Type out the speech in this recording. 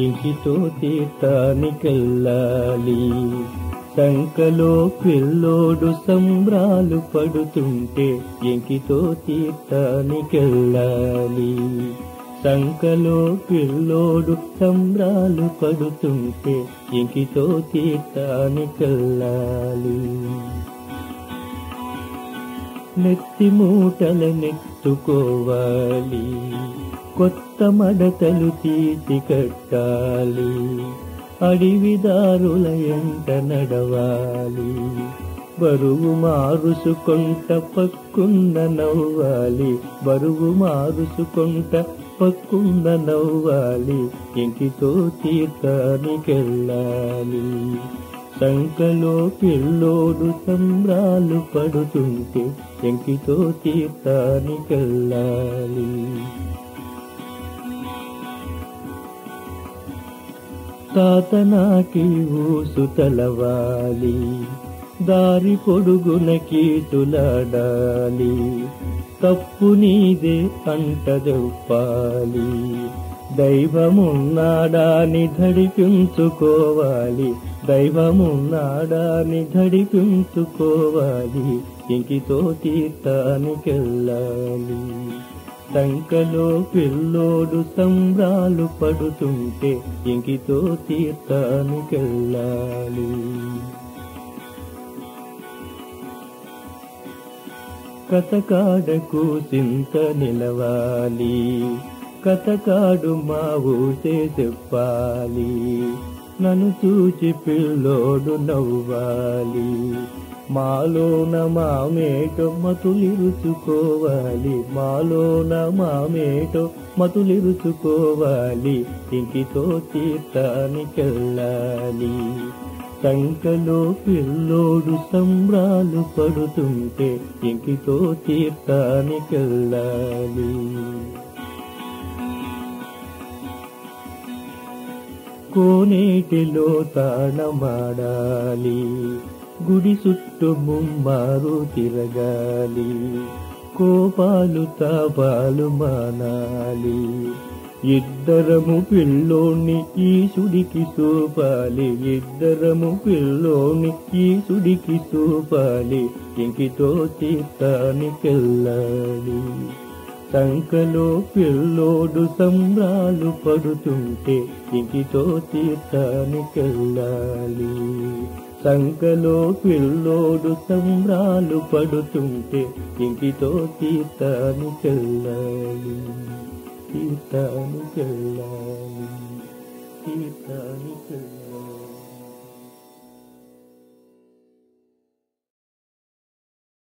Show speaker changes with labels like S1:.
S1: ఇంటితో తీర్థానికెళ్ళాలి సంకలో పిల్లోడు సంబ్రాలు పడుతుంటే ఇంకితో తీర్థానికెళ్ళాలి సంకలో పిల్లోడు సంబ్రాలు పడుతుంటే ఇంకితో తీర్థానికెళ్ళాలి నెత్తి మూటల నెత్తుకోవాలి. కొత్త మడతలు తీసి కట్టాలి. అడివిదారుల ఎంట నడవాలి. బరువు మారుసుకొంట పక్కున్న నవ్వాలి. బరువు మారుసుకొంట పక్కున్న నవ్వాలి. ఇంటితో తీర్థానికెళ్ళాలి. సంకలో పిల్లోడు సంబ్రాలు పడుతుంటే ఎంకితో తీర్థానికెళ్ళాలి. తాతనాకి ఊసు తలవాలి దారి పొడుగున కీటులాడాలి తప్పు నీదే అంటదొప్పాలి దైవమున్నాడాని ధడిపించుకోవాలి దైవమున్నాడాని ధడిపించుకోవాలి ఇంకితో తీర్థానికెళ్ళాలి. సంకలో పిల్లోడు సంబ్రాలు పడుతుంటే ఇంకితో తీర్థానికెళ్ళాలి. కథకాడకు చింత నిలవాలి. కథకాడు మా ఊసే చెప్పాలి. నన్ను చూచి పిల్లోడు నవ్వాలి. మాలోన మామేటో మతులిరుచుకోవాలి మాలోన మామేటో మతులిరుచుకోవాలి ఇంకితో తీర్థానికెళ్ళాలి. సంకలో పిల్లోడు సంబ్రాలు పడుతుంటే ఇంకితో తీర్థానికెళ్ళాలి. కోనేటిలో తాళమాడాలి గుడి చుట్టూ ముమ్మారు తిరగాలి. కోపాలు తాపాలు మానాలి. ఇద్దరము పిల్లోని ఈశుడికి చూపాలి ఇద్దరము పిల్లోని ఈశుడికి చూపాలి ఇంకితో తీర్థానికెళ్ళాలి. సంకలో పిల్లోడు సంబ్రాలు పడుతుంటే ఇంకితో తీర్థానికెళ్ళాలి. సంకలో పిల్లోడు సంబ్రాలు పడుతుంటే ఇంటితో తీర్తాను చెల్లాలి. ఇంకితో చెల్లాలి. తీర్థానికెళ్ళాలి చెల్లాలి.